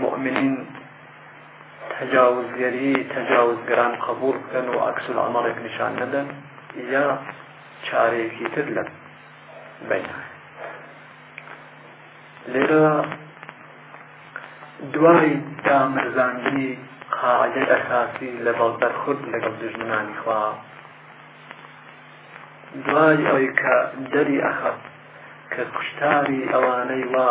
موئمنین تەجاوزگەری تەجاوزگەران قبوڵ بکەن و عکس العملێک نیشان نەدەن یا چارێکی تر لە بەیان لێرە دوای دامرزاندنی قاعدە ئەساسی لە بەڵبەر خود لەگەڵ دژمنانی خوا دوای ئەوی کە دەری ئەخەت کە کوشتاری ئەوانەی وا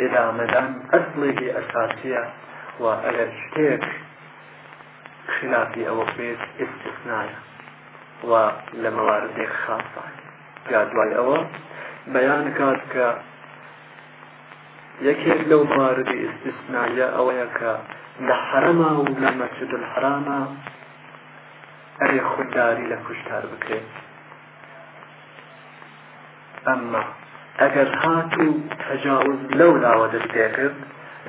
ئیدامەدان ئەسڵێکی ئەساسیە و ئەگەر شتێک خلافی ئەوە بێت ئستثنایە و لە مەواردێک خاصە یا دوای ئەوە بەیان کات کە یەکێک لەو مواردی ئستثنایە ئەوەیە کە لە حرەما و لە مەسجد الحرامە ئەرێ خودداری لە کوشتار بکرێت ئەمما ئەگەر هاتوو تەجاوز لەو لاوە دەست پێکرد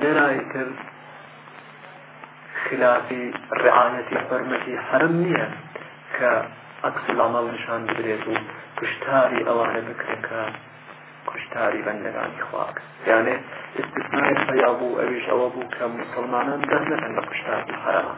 لێرا ئیتر خلافی ڕعاەتی حرمەتی حرم نییە کە عکس العمل نشان بدرێت و کوشتاری ئەوانە بکرێت کە کوشتاری بەندەکانی خواک یانێ استثنای خەیا بوو ئەویش ئەوە بوو کە مسلمانان دەست نەکەن بە کوشتاری حرام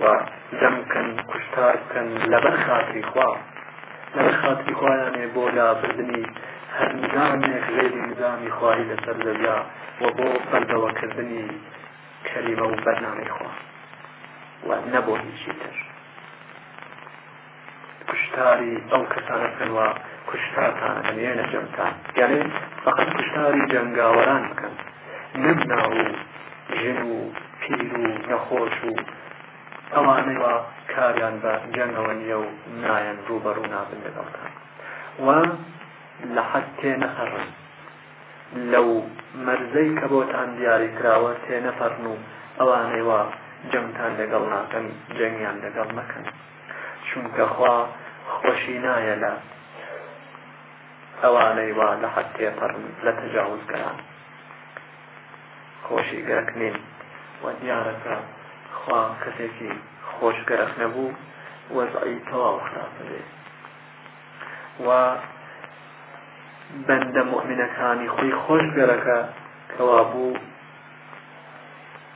و دەم بکەن کوشتار بکەن لەبەر خاتری خوا لەبەر خاتری خوایانێ بۆ لابردنی هەر نزامێک غێری نزامی خوایی لەسەر زەویا و بۆ بەردەوەکردنی کەلیمە و بەرنامەی خوا و نەبۆ هیچی تر کوشتاری ئەو کەسانە بکەن و کوشتارتان ئەنێنە جەمتان یعنی فقط کوشتاری جەنگاوەران بکەن نەم ناو و ژن و پیر و نەخۆش و ئەوانەی وا کاریان بە جەنگەوە نیە و نایەن ڕوبەڕوو نابن لەگەڵتان و لە حەد تێ نەپەڕن لەو مەرزەی کە بۆتان دیاری کراوە تێ نەپەڕن و ئەوانەی وا جەمتان لەگەڵ ناکەن جەنگیان لەگەڵ مەکەن چونکە خوا خۆشی نایە لە ئەوانەی وا لە حەد تێپەڕن لە تەجاوزکەران خۆشی گەرەک نین و دیارەکە خوا کەسێکی خۆش گەرەک نەبوو وەزعی تەواو خراپە بێت و بەندە مؤمنەکانی خۆی خۆش گەرەکە کەوا بوو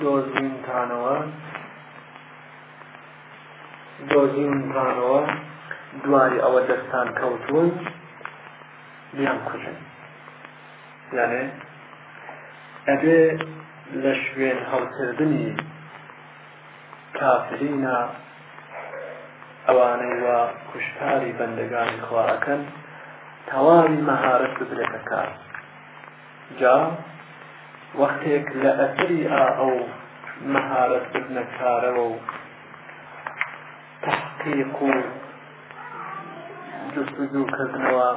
دۆزیونتانەوە دۆزیونتانەوە دوای ئەوە دەستان کەوتون بیان کوژن یانێ ئەبێ لە شوێن هەڵکردنی کافرینە ئەوانەی وە کوشتاری بەندەگانی خواەکەن تەواوی مەهارەت بدرێتە کار جا وەختێک لە ئەسری ئا ئەو مەهارەت بردنە کارەوە و تحقیق و جستجو کردنەوە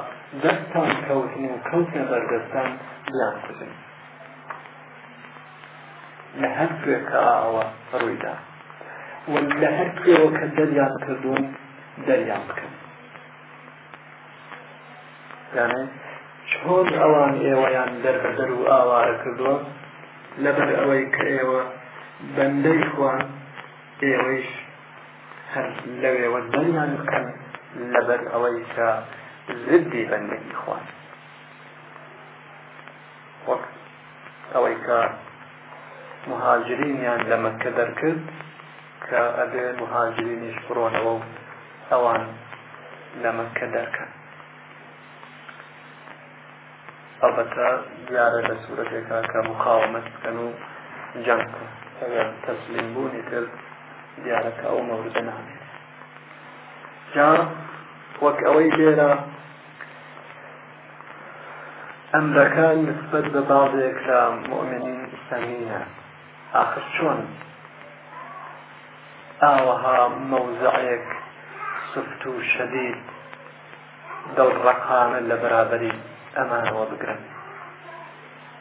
دەستان کەوتن و کەوتە بەردەستان بیان کوژن لە هەر کوێکە ئاوە ڕوویدا و لە هەر کوێوە کە دەریان کردوون دەریان بکەن یانێ چۆن ئەوان ئێوەیان دەربەدەر و ئاوارە کردووە لەبەر ئەوەی کە ئێوە بەندەی خوان ئێوەیش هەر لەوێوە دەریان بکەن لەبەر ئەوەی کە زدی بەندەی خوان وەک ئەوەی کە مهاجرینیان لە مەکە دەرکرد کە ئەبێ موهاجرینیش بڕۆنەوە و ئەوان لە مەککە دەرکەن ئەڵبەتە دیارە لە سوورەتێکا کە مقاومەت بکەن و جەنگ بکەن ئەگەر تەسلیم بوونی تر دیارە کە ئەو مەوردە نامێت جا وەک ئەوەی لێرە ئەمرەکان نسبەت بە بازێک لە مؤمنین سەمینە ئاخر چۆن ئاوەها مەوزەعێک سفت و شەدید دڵڕەقانە لە بەرابەری ئەمانەوە بگرن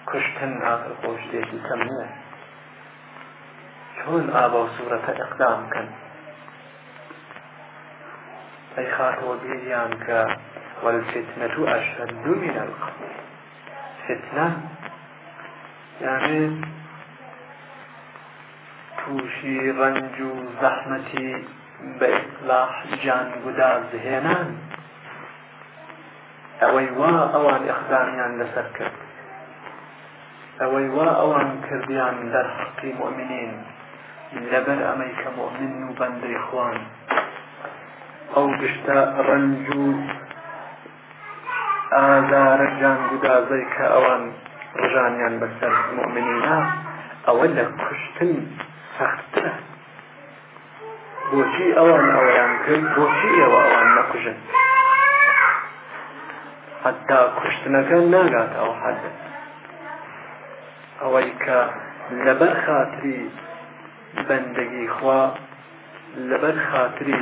کوشتن ئاخر خۆشتێکی کەم نییە چۆن ئابا و سوورەتە ئەقدام بکەن ئەی خاتەوە بیریان کە والفتنة أشد من القتل فتنە یانێ تووشی ڕەنج و زەحمەتی بە ئیسلاح جان گوداز هێنان ئەوەی وا ئەوان ئەخدامیان لەسەر کرد ئەوەی وا ئەوان کردیان لەر حقی مؤمنین لەبەر ئەمەی کە مؤمن و بەندەی خوان ئەو گشتە ڕەنج و ئازارە جان گودازەی کە ئەوان ڕژانیان بەسەر مؤمنینا ئەوە لە کوشتن سەختترە بۆچی ئەوان ئەویان کرد بۆچی ئێوە ئەوان نەکوژن حتا کوشتنەکە ناگات ئەو حەد ئەوەی کە لەبەر خاتری بەندگی خوا لەبەر خاتری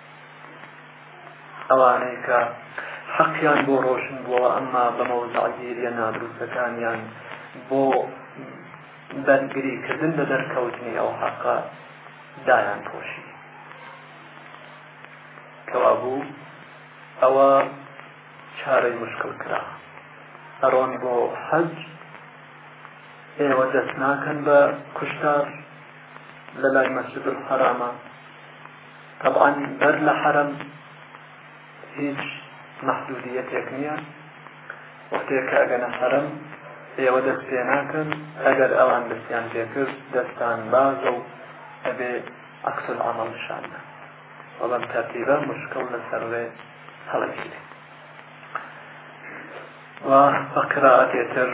ئەوانەی کە حەقیان بۆ ڕۆشن بووەوە ئەمما بە مەوزعگیریە نادروستەکانیان بۆ بەرگریکردن لە دەرکەوتنی ئەو حەقە دایان پۆشی کەوا بوو ئەوە چارەی مشکل کرا ئەڕۆن بۆ حەج ئێوە دەست ناکەن بە کوشتار لە لای مەسجد حرامە تەبعەن بەر لە حەرەم هیچ مەحدودیەتێک نییە وەختێک کە ئەگەنە حەرەم ئێوە دەست پێ ناکەن ئەگەر ئەوان دەستیان پێکرد دەستان بازە و ئەبێ ئەکسل ئامەڵ شانە وەڵام تەرتیبە مشکڵ لەسەر وێ هەڵەگیرێت و بە قراءەتێتر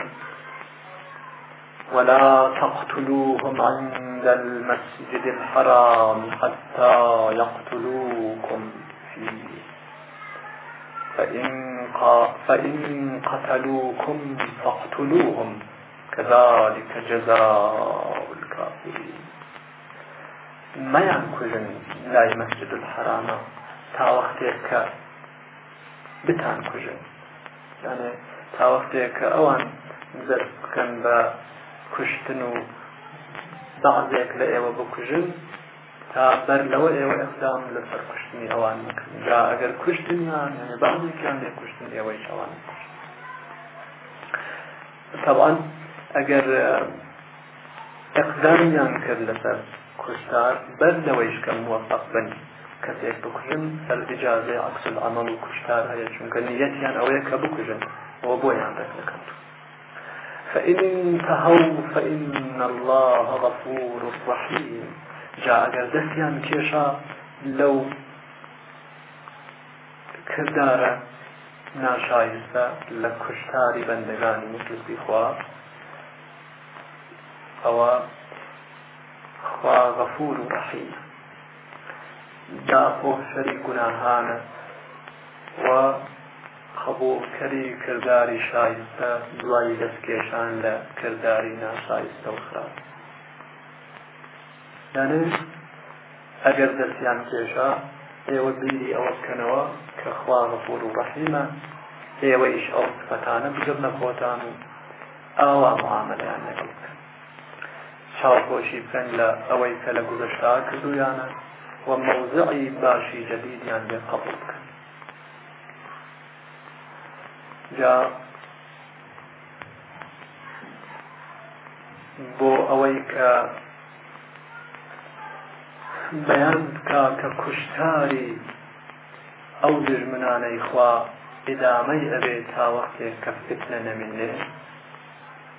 ولا تقتلوهم عند المسجد الحرام حتى يقتلوكم فيه فإن, فإن قتلوكم فاقتلوهم كذلك جزاء الكافرين ما ينكلن لا المسجد الحرام تا وقتك بتنكلن یانێ تاوەختێک کە ئەوان دەست بکەن بە کوشتن و بەعزێک لە ئێوە بکوژن تا بەر لەوە ئێوە ئەقدام لە سەرکوشتنی ئەوان بکەن جا ئەگەر کوشتنیان یانێ بەعزێکیان لێ کوشتن ئێوەی ئەوان طبعا ئەگەر ئەقدامیان کرد لەسەر کوشتار بەر لەوەیش کە موەفەق بن کەسێک بکوژن سەر ئیجازەی عەکس العمل و کوشتار هەیە چونکە نیەتیان ئەوەیە کە بکوژن ئەوە بۆیان دەست دەکەوت فإن انتهوا فإن الله غفور رحيم جا ئەگەر دەستیان کێشا لەو کردارە ناشایستە لە کوشتاری بەندەگانی مخلسی خوا ئەوە خوا غەفور و ڕەحیم داخۆ سەری گوناهانە و قبولکەری کردداری شایستە دوای دەستکێشان لە کردداری ناشایستە و خراپ یانێ ئەگەر دەستیان کێشا ئێوە بیری ئەوە بکەنەوە کە خوا غەفور و ڕەحیمە ئێوەیش ئەو سفەتانە بگرنە خۆتان و ئاوا معاملیان نەکەن چاوپۆشی بکەن لە ئەوەی کە لە گوزەشتا کردویانە و مەوزعی باشی جەدیدیان لێ قبول بکەن جا بۆ ئەوەی کە بەیان بکا کە کوشتاری ئەو دژمنانەی خوا ئیدامەی ئەبێت تا وەختێک کە فتنە نەمینێت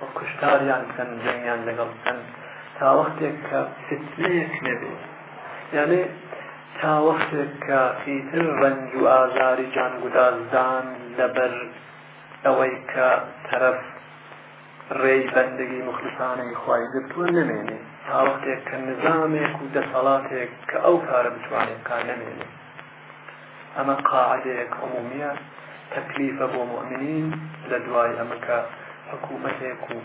و کوشتاریان بکەن جەنگیان لەگەڵ بکەن تا وەختێک کە فتنەیەک نەبێت یعنی تا وەختێک کە ئیتر ڕەنج و ئازاری جانگودازدان لەبەر ئەوەی کە تەرەف ڕێی بەندگی مخلسانەی خی گرتووە نمێنێ تا وەختێک کە نظامێک و دەسەڵاتێک کە ئەو کارە بتوانێت کار نمێنێ ئەمە قاعدەیەک عمومیە تەکلیفە بۆ موئمنین لە دوای ئەمە کە حکومەتێک و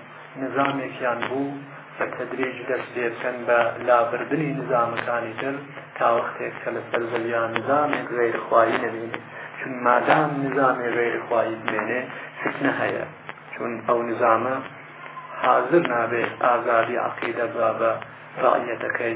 نزامێکیان بوو بە تەدریج دەست پێ بکەن بە لابردنی نزامەکانی تر تا وەختێک کە لەسەر زەویان نزامێک غیرخوایی نەبینێ چون مادام نزامێ غیرخوایی بمێنێ فتنە هەیە چون ئەو نزامە حاضر نابێت ئازادی عقیدە بە بە ڕعیەتەکەی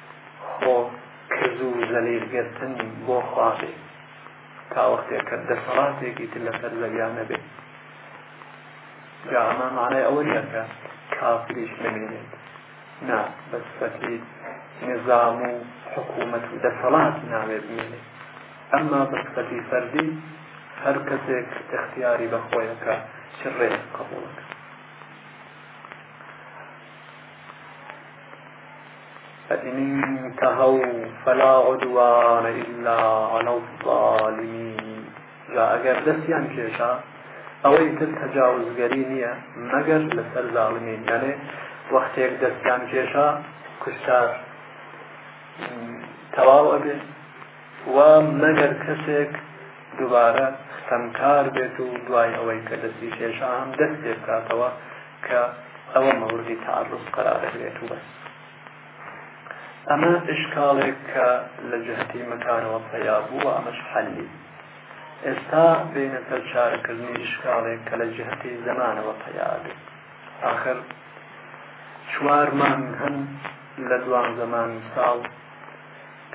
خۆ کز و زەلیل گرتن بۆ خوا بێ تا وەختێک کە دەسەڵاتێکی تر لەسەر زەویا نەبێت جا ئەمە مانای ئەوە نیە کە کافریش نەمێنێت نا بەسفەتی نظام و حکوومەت و دەسەڵات ناوێ بمێنێت ئەمما بەسفەتی فەردی هەر کەسێک اختیاری بەخۆیەکە چ ڕێ قبولەکە فإن انتهوا فلا عدوان إلا على الظالمين جا ئەگەر دەستیان کێشا ئەوەی تر تەجاوزگەری نییە مەگەر لەسەر زاڵمین یانێ وەختێک دەستیان کێشا کوشتار تەواو ئەبێ و مەگەر کەسێک دووبارە ستەمکار بێت و دوای ئەوەی کە دەستی کێشا هەم دەست پێ بکاتەوە کە ئەوە مەوردی تەعەڕوز قەرار دەگرێت و بەس ئەمە ئشکاڵێک کە لە جهتی مەکانەوە پەیا بوو ئەمەش حەلی ئێستا بینە سەر چارەکردنی ئشکاڵێک کە لە جهتی زمانەوە پەیا بێت آخر چوار مانگ هەن لە دوان زمانی ساڵ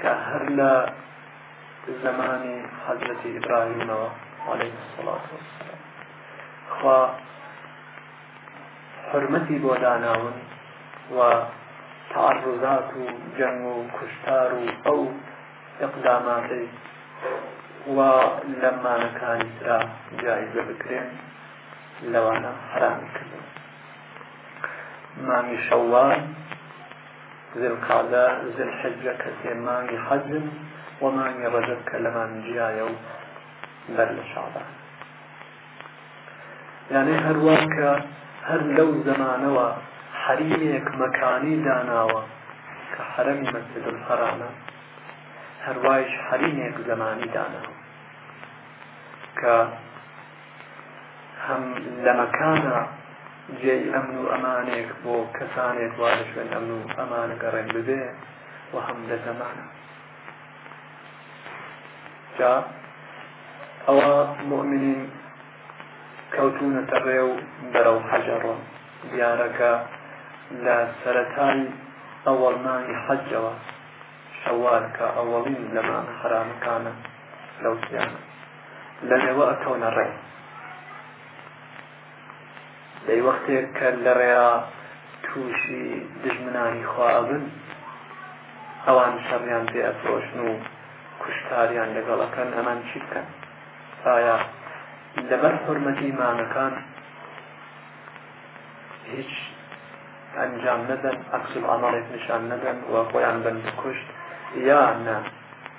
کە هەر لە زمانی حەزەتی ئیبراهیمەوە عليه الصلاة والسلام خوا حورمەتی بۆ داناون و تەعەڕوزات و جەنگ و کوشتار و ئەو ئیقداماتەی وا لە مانەکانی ترا جایزە بکرێن لەوانە حرامی کردن مامی شەوان زلقادە زلحجە کە سێ مانگی حەجن و مانگی ڕەجب کە لەمان جیایە و بەر لە شەعبان یانێ هەروا کە هەر لەو زەمانەوە حەریمێک مەکانی داناوە کە حەرەمی مەسجد الحەرامە هەروایش حەریمێک زەمانی داناوە کە هەم لە مەکانە جێی ئەمن و ئەمانێک بۆ کەسانێک وا لە شوێن ئەمن و ئەمانە گەڕێن ببێ و هەم لە زەمانە جا ئەوە مؤمنین کەوتونەتە ڕێ و بەرەو حەجەڕۆن دیارەکە لە سەرەتای ئەوەڵ مانگی حەجەوە شەوال کە ئەوەڵین لە مانە حرامەکانە لەو سیانە لە لێوە ئەکەونە ڕێ دەی وەختێک کە لە ڕێیا تووشی دژمنانی خوا ئەبن ئەوان شەڕیان پێ ئەفرۆشن و کوشتاریان لەگەڵەکەن ئەمان چی بکەن ئایا لەبەر حرمەتی مانەکان هیچ ئەنجام نەدەن ئەکسل ئاماڵێک نیشان نەدەن و خۆیان بن کوشت یا نە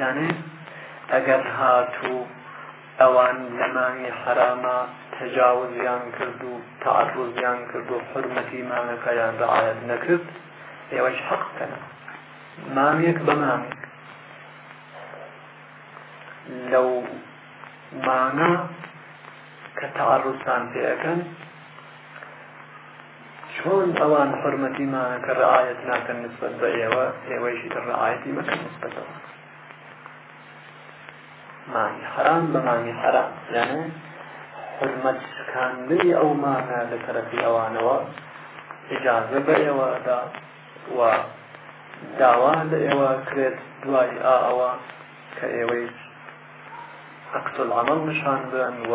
یانی ئەگەر هاتوو ئەوان لە مانگی حەرامە تەجاوزیان کرد و تەعەڕوزیان کرد و حورمەتی مانگەکەیان رعایەت نەکرد ئێوەش حەق بکەنە مانگێک بە مانگ لەو مانە کە تەعەڕوزتان پێ ئەکەن چۆن ئەوان حرمەتی مانە کە ڕعاەت ناکەن نسبەت بە ئێوە ئێوەیشی تر ڕعاەتی مەکەن نسبەتەوە مانی حرام بە مانی حرام یانە حرمەت شکاندنی ئەو مانە لە تەرەفی ئەوانەوە ئجازە بە ئێوەدا و داوا لە ئێوە کرێت دوای ئاوە کە ئێوەی عکس العمل نشان بدەن و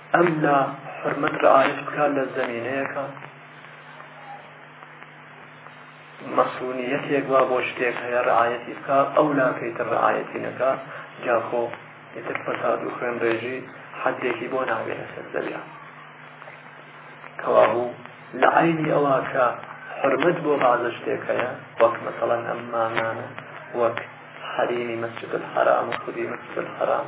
ئەم نا حورمەت رعایەت بکات لە زەمینەیەکە مەسئولیەتێک وا بۆ شتێک هەیە رعایەتی بکا ئەو لاکەی تر رعایەتی نەکا جاخۆ ئیتر فەساد و خوێن ڕێژی حەدێکی بۆ ناوێ لەسەر زەویا کەوابوو لە عینی ئەوە کە حرمەت بۆ بازە شتێک هەیە وەک مەسەڵەن ئەم مانانە وەک حەریمی مەسجد الحرام و خودی مەسجد الحرام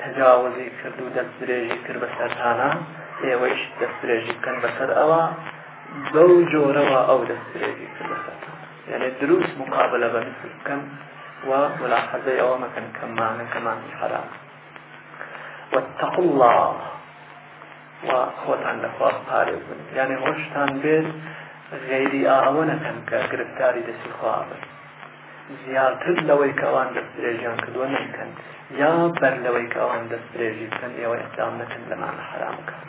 تەجاوزی کرد و دەستدرێژی کرد بەسەرتانا ئێوەیش دەستدرێژی بکەن بەسەر ئەوە بەو جۆرەوە ئەو دەستدرێژی کرد بەسەرتان یعنی دروست مقابلە بە مثل بکەن و ملاحظەی ئەوە مەکەن کەمانە کەمانی حرام واتقوا الله و خۆتان لەخوا پارێزن یعنی هۆشتان بێت غیری ئاوە نەکەن کە گرفتاری دەستی خوا بن زیاتر لەوەی کە ئەوان دەستدرێژیان کردووە نەیکەن یا بەر لەوەی کە ئەوان دەستدرێژی بکەن ئێوە ئیقدام نەکەن لەمانە حەرام بکەن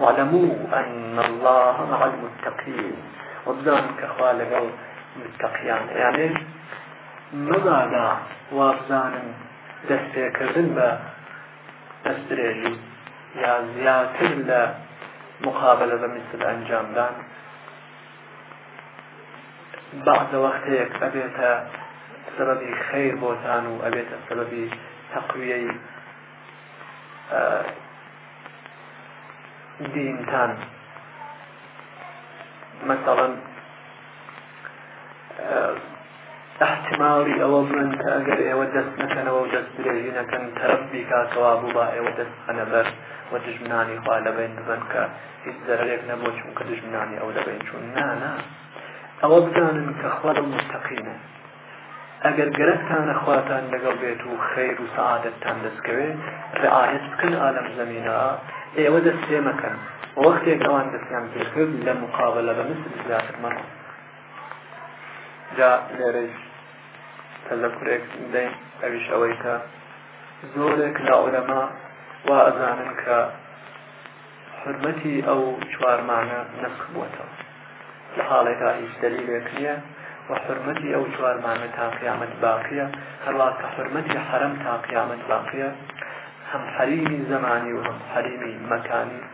واعلموا أن الله مع المتقين وبزان كخوا لقل متقيان يعني مبادا وابزان دەستپێکردن بە دەستدرێژی یا زیاتر لە مقابلە بە مثل ئەنجامدان بەعدە وەختێک ئەبێتە سەبەبی خیر بۆتان و ئەبێتە سەبەبی تەقویەی دینتان مەسەڵەن ئیحتیماڵی ئەوە بڵێن کە ئەگەر ئێوە دەست نەکەنەوە و دەست درێژی نەکەن تەرەف بیکا کەوا بوو با ئێوە دەست بخەنە بەر و دژمنانی خوا لەبەین ببن کە هیچ زەرەرێک نەبوو چونکە دژمنانی ئەو لەبەین چوون نا نا ئەوە بزانن کە خوا لەو مستەقینە ئەگەر گەرەکتانە خواتان لەگەڵ بێت و خیر و سعادەتتان دەستکەوێت ڕعاەت بکەن ئالەم زمینە ئێوە دەست پێ مەکەن وەختێک ئەوان دەستیان پێکرد لە مقابلە بە مثل زیاترمان جا لێرەیش تەزەکرێک دەین ئەویش ئەوەی کە زۆرێک لە عولەما وا ئەزانن کە حرمەتی ئەو چوارمانە نسخ بووەتەوە لە حاڵێکا هیچ دەلیلێک نییە و حرمەتی ئەو چوارمانە تا قیامەت باقیە هەروە کە حرمەتی حرم تا قیامەت باقیە هەم حەریمی زمانی و هەم حەریمی مەکانی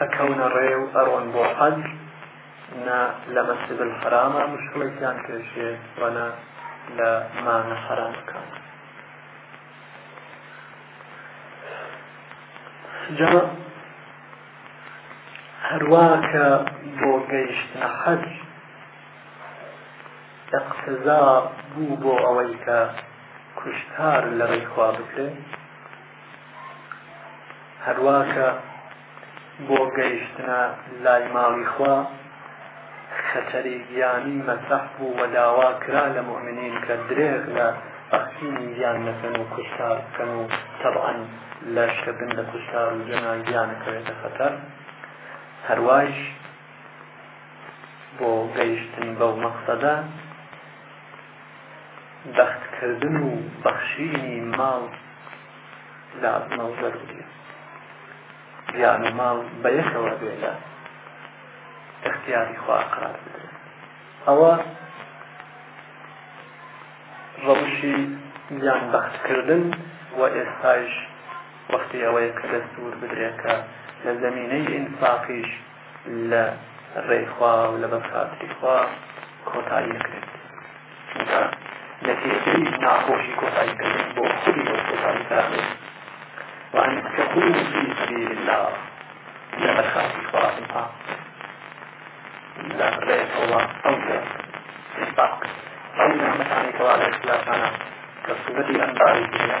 ئەکەونە ڕێ و ئەڕۆن بۆ حەج نە لە مەسجد الحرامە مشکڵێکیان پێشێ و نە لە مانە حرامەکان جا هەروا کە بۆ گەیشتە حەج اقتزا بوو بۆ ئەوەی کە کوشتار لە ڕێخوا بکرێت هەروا کە بۆ گەیشتنە لای ماڵی خوا خەتەری گیانی مەسەح بوو وە داوا کرا لە مؤمنین کە درێغ لە بەخشینی گیان نەکەن و کوشتار بکەن و تەبعەن لەشکردن لە کوشتار و جەنان گیانەکەوێتە خەتەر هەروایش بۆ گەیشتن بەو مەقصدە بەختکردن و بەخشینی ماڵ لازمە و ضرورە گیان و ماڵ بە یەکەوە بێ لە اختیاری خوا قرار بدرێت ئەوە ڕەوشی گیان بەختکردن و ئێستایش وەختی ئەوەیە کە دەستور بدرێت کە لە زمینەی ئینفاقیش لە ڕێی خوا و لە بەدخاتری خوا کۆتایی دەکرێت چونکە نەتیجەی ناخۆشی کۆتایی دەکرێت بۆ خودی بۆ کۆتایی دەکرێت وان کە خودی فی سبیل الله لە بەدخاتری خوا بپا لە ڕێی خوا ئەو ئیسباق ئەو نعمەتانی کەوا لە ئیسلامانە کە سوبەتی ئەنباری دنیا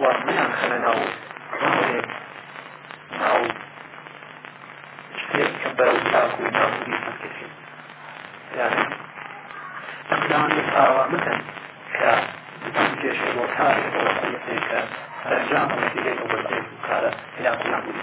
و بیانخەنە ناو ڕۆڵێ ناو شتێک کە بەرەو تاک و ناو بیرمەند کەسێت یعنی ئەقدام ئاوا مەکەن کە بتون کێشێ بۆ کارێک بۆ خەڵەتێک کە سەرجام و نەتیجەی ئەو بەرەو کارە هیلاک و نابووی